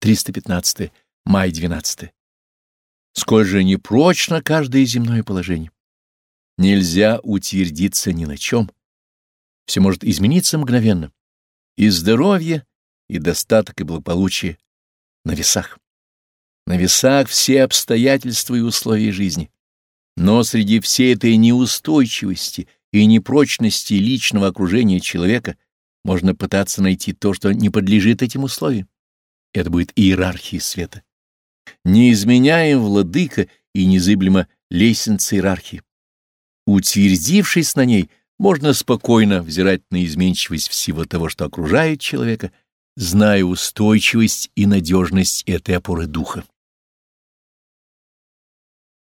315. Май 12. Сколь же непрочно каждое земное положение. Нельзя утвердиться ни на чем. Все может измениться мгновенно. И здоровье, и достаток, и благополучие на весах. На весах все обстоятельства и условия жизни. Но среди всей этой неустойчивости и непрочности личного окружения человека можно пытаться найти то, что не подлежит этим условиям. Это будет иерархия света. Неизменяем владыка и незыблемо лестница иерархии. Утвердившись на ней, можно спокойно взирать на изменчивость всего того, что окружает человека, зная устойчивость и надежность этой опоры духа.